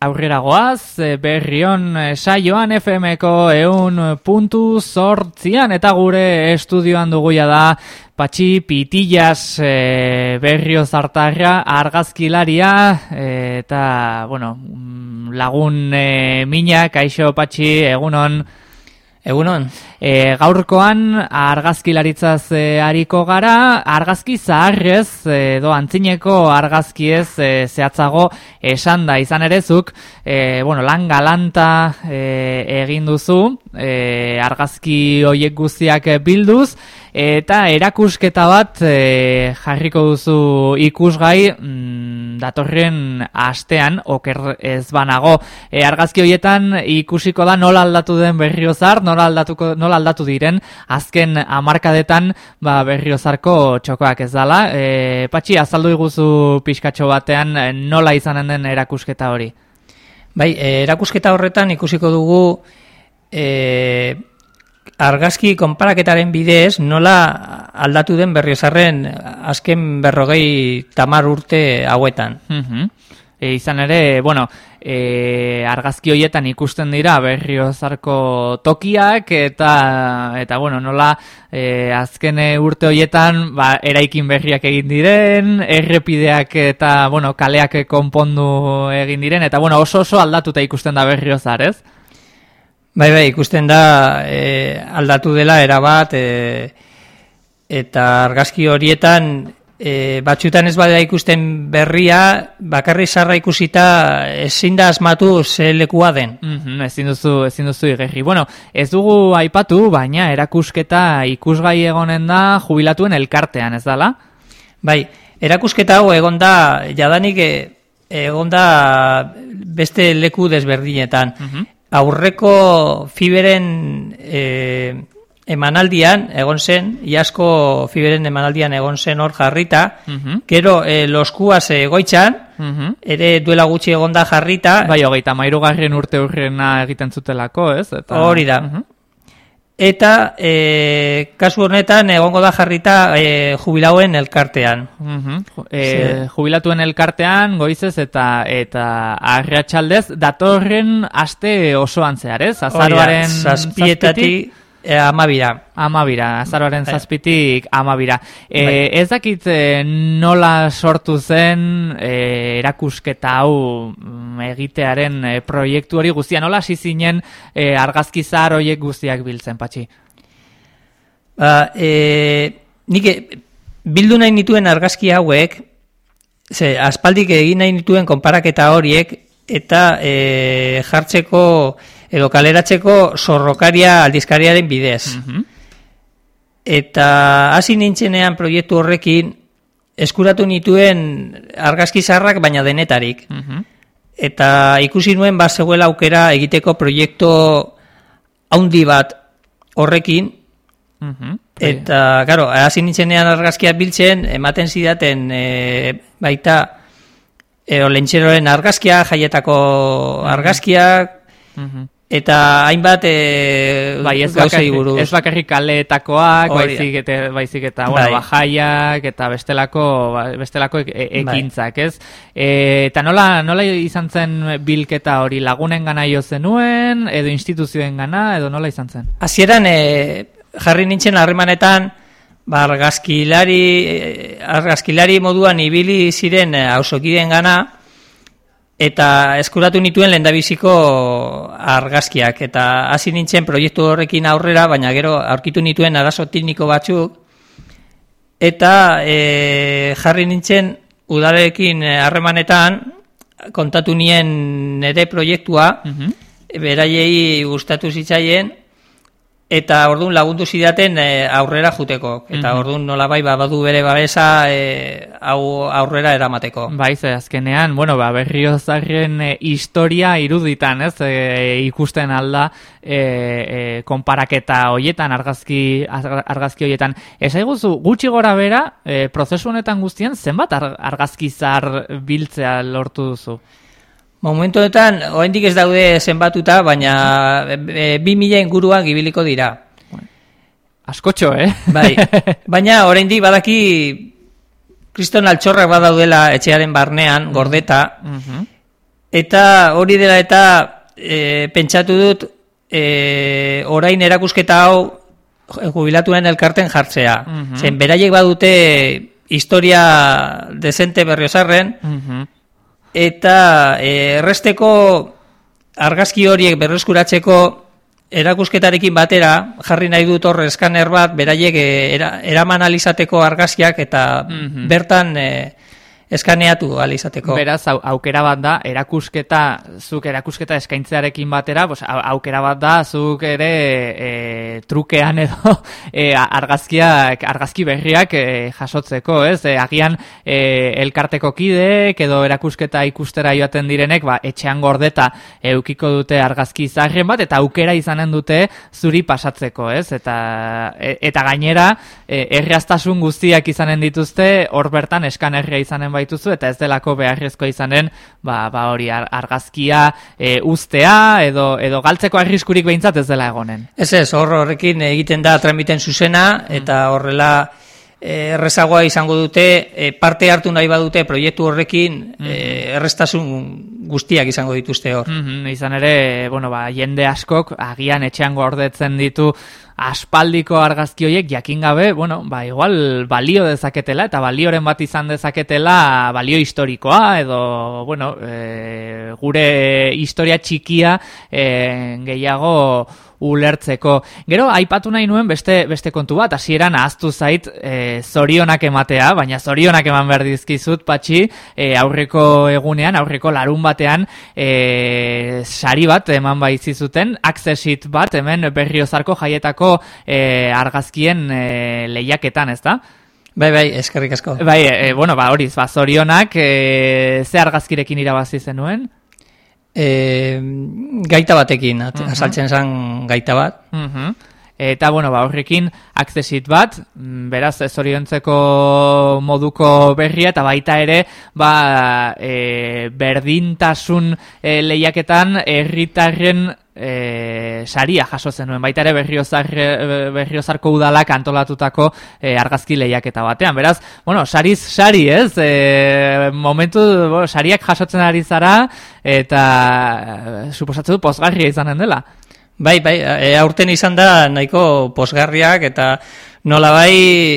aurrera goaz, e, berrion e, saioan FMko eun puntu sortzian, eta gure estudioan duguia da Patxi Pitillas e, berrio zartarra argazkilaria, e, eta, bueno, mm, lagun e, minak, aixo Patxi, egunon, Egunon. E, gaurkoan argazkilaritzaz e, hariko gara, argazki zaharrez edo antzineko argazkiez e, zehatzago esan da izan erezuk, e, bueno, lan galanta e, egin duzu, e, argazki hoiek guztiak bilduz, eta erakusketa bat e, jarriko duzu ikusgai mm, datorren astean oker ez banago. E, argazki hoietan ikusiko da nola aldatu den berriozar nola, aldatuko, nola aldatu diren azken amarkadetan ba, berriozarko txokoak ez dala. E, patxi azaldu iguzu pixkatxo batean nola izanen den erakusketa hori? Bai, erakusketa horretan ikusiko dugu e, argazki konparaketaren bidez nola aldatu den berriozarren azken berrogei tamar urte hauetan. E, izan ere, bueno, e, argazki hoietan ikusten dira berriozarko tokiak eta eta bueno, nola e, azken urte hoietan ba, eraikin berriak egin diren, errepideak eta bueno, kaleak konpondu egin diren, eta bueno, oso oso aldatuta ikusten da berriozar, ez? Bai, bai, ikusten da e, aldatu dela erabat e, eta argazki horietan e, batxutan ez badera ikusten berria, bakarri sarra ikusita ezin da asmatu ze lekua den. Mm -hmm, ezin duzu, ezin duzu igerri. Bueno, ez dugu aipatu, baina erakusketa ikusgai egonen da jubilatuen elkartean, ez dala? Bai, erakusketa hau egon da, jadanik e, egon da beste leku desberdinetan. Mm aurreko fiberen e, emanaldian egon zen, iasko fiberen emanaldian egon zen hor jarrita, uh gero e, loskuaz egoitzan, uh ere duela gutxi egon da jarrita. Bai, hogeita, mairu urte urrena egiten zutelako, ez? Eta... Hori da. Eta e, kasu honetan egongo da jarrita e, jubilauen elkartean. Uh e, jubilatuen elkartean goizez eta eta arratsaldez datorren aste osoan zehar, ez? Azaroaren zazpietatik E, amabira. Amabira, azaroaren bai. zazpitik amabira. E, bai. Ez dakit nola sortu zen e, erakusketa hau mm, egitearen e, proiektu hori guztia, nola hasi zinen e, argazkizar horiek guztiak biltzen, patxi? Ba, e, nik bildu nahi nituen argazki hauek, ze, aspaldik egin nahi nituen konparaketa horiek, eta e, jartzeko edo kaleratzeko sorrokaria aldizkariaren bidez. Mhm. Eta hasi nintzenean proiektu horrekin eskuratu nituen argazki zarrak baina denetarik. Mhm. Eta ikusi nuen bat zegoela aukera egiteko proiektu haundi bat horrekin. Mhm. Eta, garo, hasi nintzenean argazkiak biltzen, ematen zidaten e, baita e, olentxeroren argazkia, jaietako argazkiak, Eta hainbat e, bai, ez bakarrik, buruz. Ez bakarrik kaleetakoak, baizik eta, baizik eta bueno, bai. bajaiak eta bestelako, ba, bestelako e, bai. ekintzak, ez? E, eta nola, nola izan zen bilketa hori lagunen gana jo zenuen, edo instituzioen gana, edo nola izan zen? Hasieran e, jarri nintzen harremanetan, ba, argazkilari, e, argazkilari moduan ibili ziren hausokideen gana, eta eskuratu nituen lendabiziko argazkiak eta hasi nintzen proiektu horrekin aurrera baina gero aurkitu nituen arazo tekniko batzuk eta e, jarri nintzen udarekin harremanetan kontatu nien nire proiektua mm beraiei gustatu zitzaien Eta ordun lagundu zidaten e, aurrera juteko. Eta mm ordun nola bai ba, badu bere babesa e, hau aurrera eramateko. Bai, ze azkenean, bueno, ba, berriozarren e, historia iruditan, ez, e, ikusten alda e, e, konparaketa hoietan, argazki, argazki hoietan. Ez eguzu, gutxi gora bera, e, prozesu honetan guztien, zenbat argazkizar biltzea lortu duzu? Momentuetan, oraindik ez daude zenbatuta, baina e, bi mila inguruan gibiliko dira. Askotxo, eh? Bai, baina oraindik badaki kriston altxorrak badaudela etxearen barnean, gordeta, Eta hori dela eta e, pentsatu dut e, orain erakusketa hau jubilatuen elkarten jartzea. Mm Zen, beraiek badute historia desente berriozarren, mm eta e, erresteko argazki horiek berreskuratzeko erakusketarekin batera, jarri nahi dut horre eskaner bat, beraiek e, eraman alizateko argazkiak, eta mhm. bertan e, eskaneatu alizateko. Beraz, aukera bat da, erakusketa, zuk erakusketa eskaintzearekin batera, bos, aukera bat da, zuk ere e, trukean edo e, argazkiak, argazki berriak e, jasotzeko, ez? E, agian e, elkarteko kidek edo erakusketa ikustera joaten direnek, ba, etxean gordeta eukiko dute argazki zarren bat, eta aukera izanen dute zuri pasatzeko, ez? Eta, e, eta gainera, e, erraztasun guztiak izanen dituzte, hor bertan eskanerria izanen baituzu eta ez delako beharrezko izanen ba, ba hori argazkia e, ustea edo edo galtzeko arriskurik behintzat ez dela egonen. Ez ez, hor horrekin egiten da tramiten zuzena eta horrela e, errezagoa izango dute e, parte hartu nahi badute proiektu horrekin e, errestasun guztiak izango dituzte hor. Mm Izan ere, bueno, ba, jende askok agian etxean gordetzen ditu aspaldiko argazki horiek jakin gabe, bueno, ba, igual balio dezaketela eta balioren bat izan dezaketela balio historikoa edo, bueno, e, gure historia txikia e, gehiago ulertzeko. Gero, aipatu nahi nuen beste, beste kontu bat, hasieran ahaztu zait e, zorionak ematea, baina zorionak eman behar dizkizut, patxi, e, aurreko egunean, aurreko larun batean, e, sari bat eman zuten, accessit bat, hemen berriozarko jaietako e, argazkien e, lehiaketan, ez da? Bai, bai, eskerrik asko. Bai, e, bueno, ba, horiz, ba, zorionak, e, ze argazkirekin irabazi zenuen? E, gaita batekin, uh -huh. asaltzen zen gaita bat. Uh Eta, bueno, ba, horrekin, akzesit bat, mm, beraz, ez oriontzeko moduko berria, eta baita ere, ba, e, berdintasun e, lehiaketan, erritarren e, saria jaso zenuen baita ere berriozar, e, berriozarko udalak antolatutako e, argazki lehiaketa batean. Beraz, bueno, sariz sari ez, e, momentu bo, sariak jasotzen ari zara eta e, suposatzen du pozgarria izanen dela. Bai, bai, e, aurten izan da nahiko posgarriak eta nola bai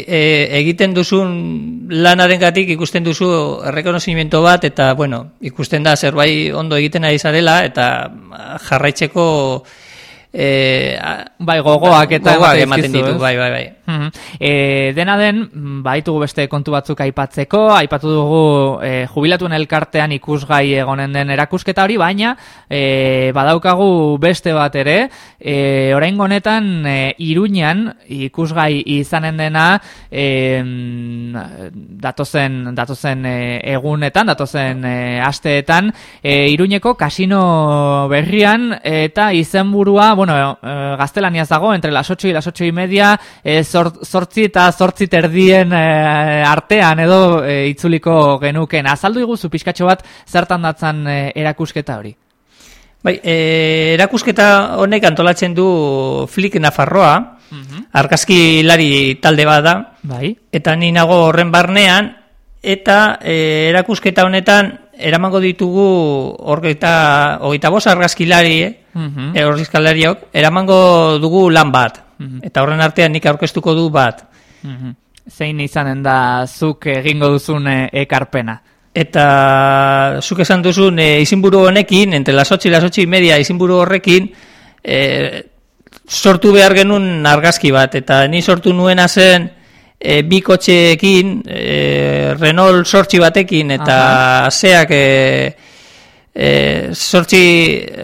e, egiten duzun lanaren gatik ikusten duzu errekonozimento bat eta, bueno, ikusten da zerbait ondo egiten ari zarela eta jarraitzeko e, bai gogoak eta gogoak ematen ditu, bai, bai, bai. E, dena den, baitugu beste kontu batzuk aipatzeko, aipatu dugu e, jubilatuen elkartean ikusgai egonen den erakusketa hori, baina e, badaukagu beste bat ere, e, orain honetan e, iruñan ikusgai izanen dena e, datozen, datozen e, egunetan, datozen e, asteetan, e, iruñeko kasino berrian eta izenburua, bueno, eh, gaztelaniaz dago, entre las 8 y las 8 y media, eh, zortzi eta zortzi terdien eh, artean edo eh, itzuliko genuken. Azaldu iguzu pixkatxo bat zertan datzan eh, erakusketa hori? Bai, eh, erakusketa honek antolatzen du Flik Nafarroa, uh mhm. -huh. argazki lari talde bada, bai. eta ni nago horren barnean, eta eh, erakusketa honetan eramango ditugu hogeita hogeita bost argazkilari, eh? Uh eramango dugu lan bat. Mhm. Eta horren artean nik aurkeztuko du bat. Uh Zein izanen da zuk egingo duzun eh, ekarpena? Eta zuk esan duzun e, izinburu honekin, entre las 8 y las 8 y media izinburu horrekin, e, sortu behar genuen argazki bat. Eta ni sortu nuena zen e, bi kotxeekin, e, Renault sortzi batekin, eta Aha. zeak e, e, sortzi,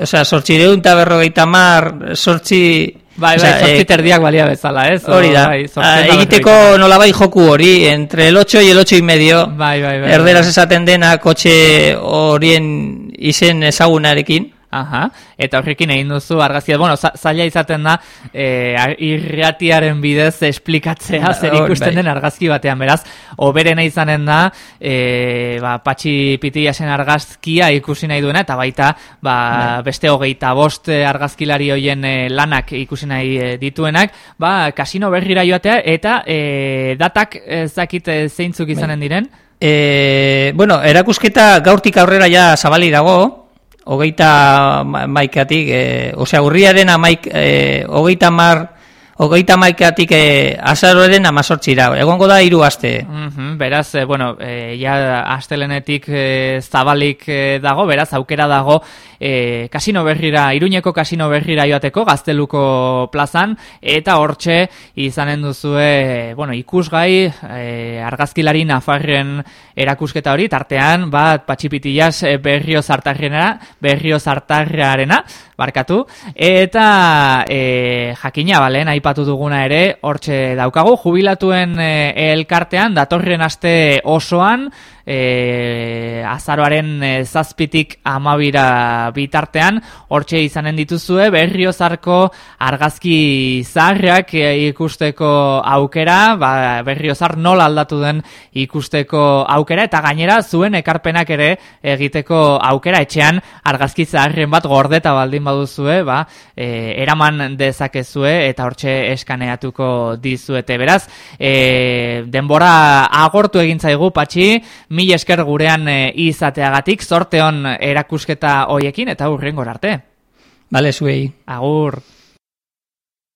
oza, sortzi deun eta berrogeita mar, sortzi... Bai, bai, sortzi terdiak balia bezala, ez? Hori da, bai, egiteko nola bai joku hori, entre el 8 y el 8 y medio, bai, bai, bai, erderaz bai. esaten dena kotxe horien izen ezagunarekin, Aha, eta horrekin egin duzu argazia, bueno, zaila izaten da e, irratiaren bidez esplikatzea ba, zer ikusten bai. den argazki batean, beraz, oberena izanen da, e, ba, patxi pitiasen argazkia ikusi nahi duena, eta baita, ba, bai. beste hogeita bost argazkilari hoien e, lanak ikusi nahi dituenak, ba, kasino berrira joatea, eta e, datak ezakit zeintzuk izanen bai. diren? E, bueno, erakusketa gaurtik aurrera ja zabali dago, hogeita maikatik, e, osea, urriaren amaik, e, hogeita mar, hogeita maikatik e, azaroaren amazortzira, egongo da hiru aste. Mm beraz, e, bueno, e, ja astelenetik e, zabalik e, dago, beraz, aukera dago, e, kasino berrira, iruñeko kasino berrira joateko, gazteluko plazan, eta hortxe izanen duzue, bueno, ikusgai, e, argazkilari nafarren erakusketa hori, tartean, bat, patxipitillas berrio zartarrenera, berrio zartarrearena, barkatu, eta e, jakina, balen, aipatu duguna ere, hortxe daukagu, jubilatuen e, elkartean, datorren aste osoan, e, azaroaren e, zazpitik amabira bitartean, hortxe izanen dituzue, berriozarko argazki zaharrak e, ikusteko aukera, ba, berriozar nola aldatu den ikusteko aukera, eta gainera zuen ekarpenak ere egiteko aukera, etxean argazki zaharren bat gordeta baldin baduzue, ba, e, eraman dezakezue, eta hortxe eskaneatuko dizuete. Beraz, e, denbora agortu egin zaigu, patxi, mil esker gurean e, izateagatik, sorteon erakusketa hoiekin eta hurrengo arte. Bale, zuei. Agur.